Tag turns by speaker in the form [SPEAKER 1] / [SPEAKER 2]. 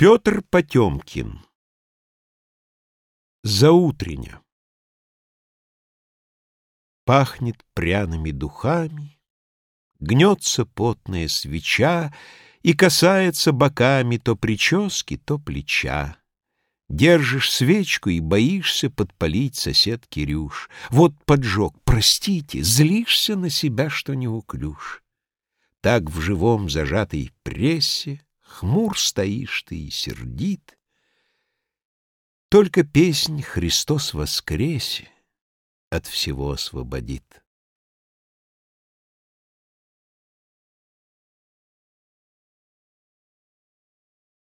[SPEAKER 1] Петр Потемкин Заутреня Пахнет пряными духами, Гнется потная свеча И касается боками То прически, то плеча. Держишь свечку и боишься Подпалить сосед Кирюш. Вот поджог, простите, Злишься на себя, что не уклюж. Так в живом зажатой прессе Хмур стоишь ты и сердит. Только песнь «Христос воскресе» От всего освободит.